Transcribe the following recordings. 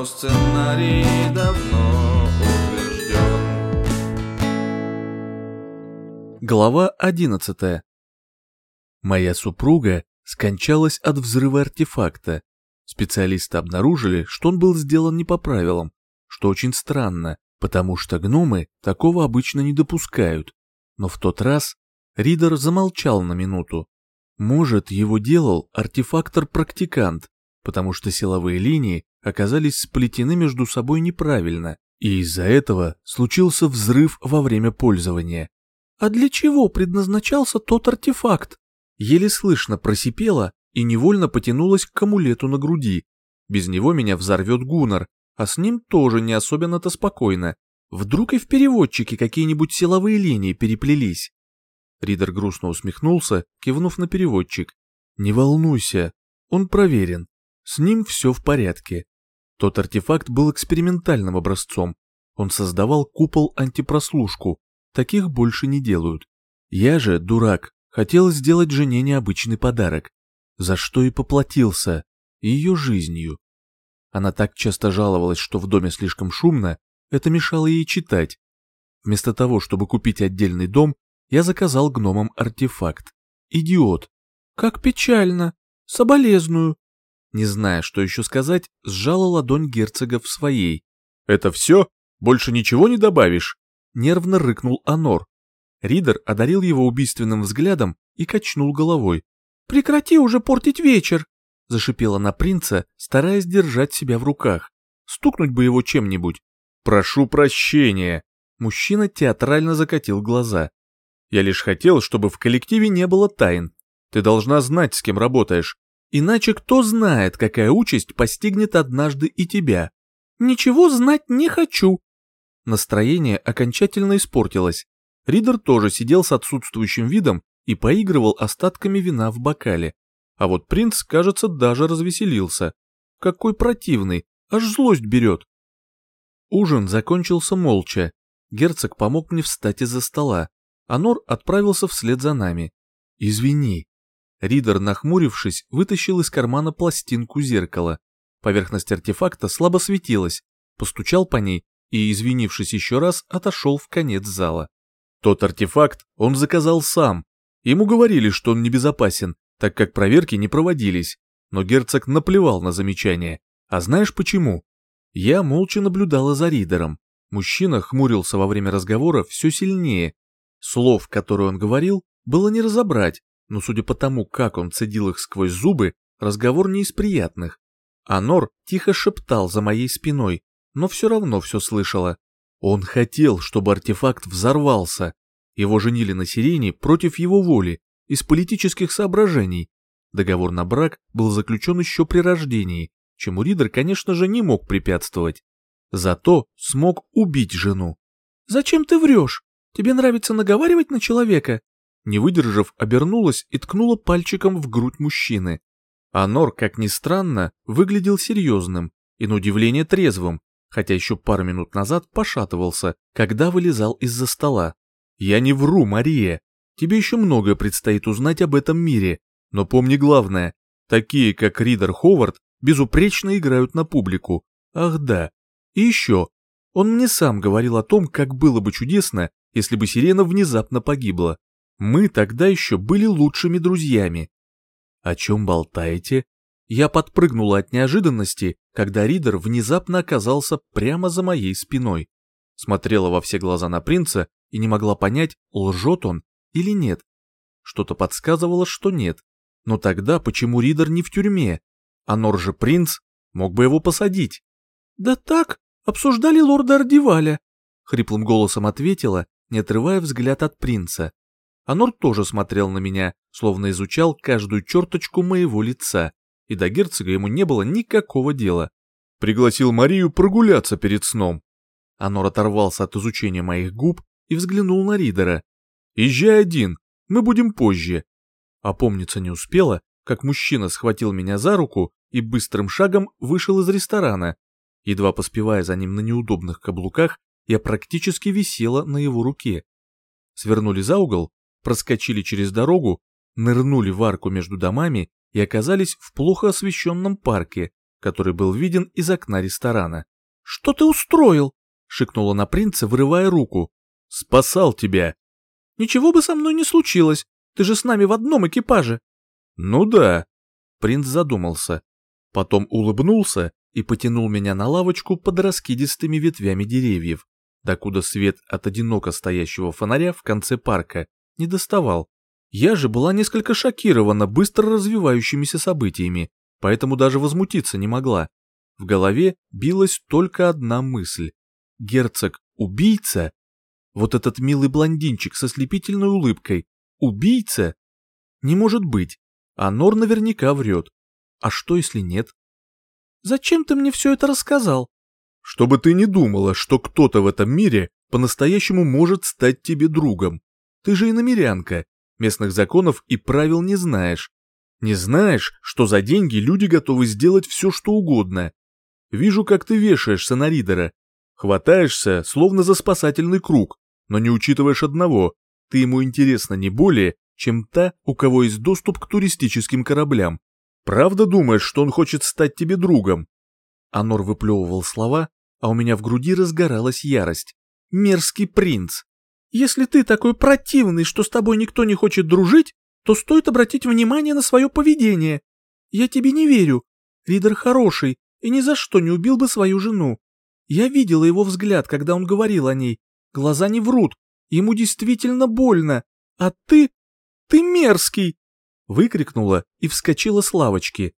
но сценарий давно утвержден. Глава 11. Моя супруга скончалась от взрыва артефакта. Специалисты обнаружили, что он был сделан не по правилам, что очень странно, потому что гномы такого обычно не допускают. Но в тот раз Ридер замолчал на минуту. Может, его делал артефактор-практикант, потому что силовые линии оказались сплетены между собой неправильно, и из-за этого случился взрыв во время пользования. А для чего предназначался тот артефакт? Еле слышно просипело и невольно потянулось к амулету на груди. Без него меня взорвет Гуннар, а с ним тоже не особенно-то спокойно. Вдруг и в переводчике какие-нибудь силовые линии переплелись. Ридер грустно усмехнулся, кивнув на переводчик. «Не волнуйся, он проверен. С ним все в порядке. Тот артефакт был экспериментальным образцом. Он создавал купол-антипрослушку. Таких больше не делают. Я же, дурак, хотел сделать жене необычный подарок. За что и поплатился. Ее жизнью». Она так часто жаловалась, что в доме слишком шумно, это мешало ей читать. Вместо того, чтобы купить отдельный дом, я заказал гномам артефакт. Идиот. Как печально. Соболезную. Не зная, что еще сказать, сжала ладонь герцога в своей. Это все? Больше ничего не добавишь? Нервно рыкнул Анор. Ридер одарил его убийственным взглядом и качнул головой. «Прекрати уже портить вечер!» – зашипела на принца, стараясь держать себя в руках. «Стукнуть бы его чем-нибудь!» «Прошу прощения!» Мужчина театрально закатил глаза. Я лишь хотел, чтобы в коллективе не было тайн. Ты должна знать, с кем работаешь. Иначе кто знает, какая участь постигнет однажды и тебя. Ничего знать не хочу. Настроение окончательно испортилось. Ридер тоже сидел с отсутствующим видом и поигрывал остатками вина в бокале. А вот принц, кажется, даже развеселился. Какой противный, аж злость берет. Ужин закончился молча. Герцог помог мне встать из-за стола. Анор отправился вслед за нами. «Извини». Ридер, нахмурившись, вытащил из кармана пластинку зеркала. Поверхность артефакта слабо светилась, постучал по ней и, извинившись еще раз, отошел в конец зала. Тот артефакт он заказал сам. Ему говорили, что он небезопасен, так как проверки не проводились, но герцог наплевал на замечание. А знаешь почему? Я молча наблюдала за Ридером. Мужчина хмурился во время разговора все сильнее, Слов, которые он говорил, было не разобрать, но судя по тому, как он цедил их сквозь зубы, разговор не из приятных. Анор тихо шептал за моей спиной, но все равно все слышала. Он хотел, чтобы артефакт взорвался. Его женили на Сирене против его воли, из политических соображений. Договор на брак был заключен еще при рождении, чему Ридер, конечно же, не мог препятствовать. Зато смог убить жену. «Зачем ты врешь?» Тебе нравится наговаривать на человека?» Не выдержав, обернулась и ткнула пальчиком в грудь мужчины. Анор, как ни странно, выглядел серьезным и на удивление трезвым, хотя еще пару минут назад пошатывался, когда вылезал из-за стола. «Я не вру, Мария. Тебе еще многое предстоит узнать об этом мире. Но помни главное, такие как Ридер Ховард безупречно играют на публику. Ах да. И еще. Он мне сам говорил о том, как было бы чудесно, если бы Сирена внезапно погибла. Мы тогда еще были лучшими друзьями. О чем болтаете? Я подпрыгнула от неожиданности, когда Ридер внезапно оказался прямо за моей спиной. Смотрела во все глаза на принца и не могла понять, лжет он или нет. Что-то подсказывало, что нет. Но тогда почему Ридер не в тюрьме? А Нор же принц, мог бы его посадить. «Да так, обсуждали лорда Ардиваля», — хриплым голосом ответила, не отрывая взгляд от принца. Анор тоже смотрел на меня, словно изучал каждую черточку моего лица, и до герцога ему не было никакого дела. Пригласил Марию прогуляться перед сном. Анор оторвался от изучения моих губ и взглянул на Ридера. «Езжай один, мы будем позже». Опомниться не успела, как мужчина схватил меня за руку и быстрым шагом вышел из ресторана. Едва поспевая за ним на неудобных каблуках, я практически висела на его руке. Свернули за угол, проскочили через дорогу, нырнули в арку между домами и оказались в плохо освещенном парке, который был виден из окна ресторана. «Что ты устроил?» — шикнула на принца, вырывая руку. «Спасал тебя!» «Ничего бы со мной не случилось, ты же с нами в одном экипаже!» «Ну да!» — принц задумался. Потом улыбнулся и потянул меня на лавочку под раскидистыми ветвями деревьев докуда свет от одиноко стоящего фонаря в конце парка не доставал. Я же была несколько шокирована быстро развивающимися событиями, поэтому даже возмутиться не могла. В голове билась только одна мысль. Герцог – убийца? Вот этот милый блондинчик со слепительной улыбкой – убийца? Не может быть. А Нор наверняка врет. А что, если нет? «Зачем ты мне все это рассказал?» Чтобы ты не думала, что кто-то в этом мире по-настоящему может стать тебе другом. Ты же и намерянка, местных законов и правил не знаешь. Не знаешь, что за деньги люди готовы сделать все, что угодно. Вижу, как ты вешаешься на Ридера. Хватаешься, словно за спасательный круг, но не учитываешь одного. Ты ему интересна не более, чем та, у кого есть доступ к туристическим кораблям. Правда думаешь, что он хочет стать тебе другом? Анор выплевывал слова, а у меня в груди разгоралась ярость. «Мерзкий принц! Если ты такой противный, что с тобой никто не хочет дружить, то стоит обратить внимание на свое поведение. Я тебе не верю. Ридер хороший и ни за что не убил бы свою жену. Я видела его взгляд, когда он говорил о ней. Глаза не врут, ему действительно больно. А ты... ты мерзкий!» Выкрикнула и вскочила с лавочки.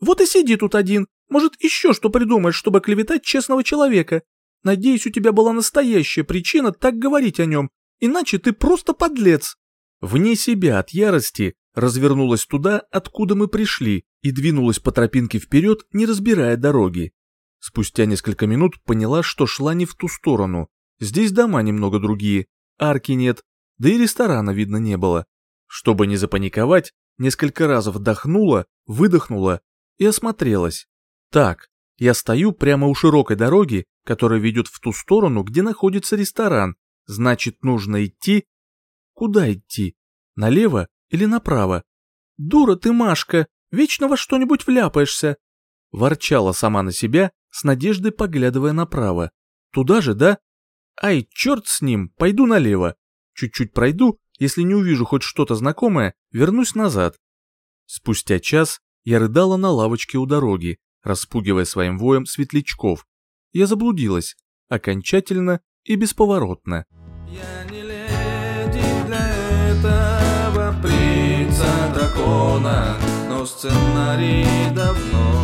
«Вот и сиди тут один, может, еще что придумаешь, чтобы клеветать честного человека? Надеюсь, у тебя была настоящая причина так говорить о нем, иначе ты просто подлец». Вне себя от ярости развернулась туда, откуда мы пришли, и двинулась по тропинке вперед, не разбирая дороги. Спустя несколько минут поняла, что шла не в ту сторону. Здесь дома немного другие, арки нет, да и ресторана видно не было. Чтобы не запаниковать, несколько раз вдохнула, выдохнула и осмотрелась. Так, я стою прямо у широкой дороги, которая ведет в ту сторону, где находится ресторан. Значит, нужно идти... Куда идти? Налево или направо? Дура ты, Машка, вечно во что-нибудь вляпаешься. Ворчала сама на себя, с надеждой поглядывая направо. Туда же, да? Ай, черт с ним, пойду налево. Чуть-чуть пройду, если не увижу хоть что-то знакомое, вернусь назад. Спустя час я рыдала на лавочке у дороги, распугивая своим воем светлячков. Я заблудилась. Окончательно и бесповоротно. Я не леди для этого принца дракона, но сценарий давно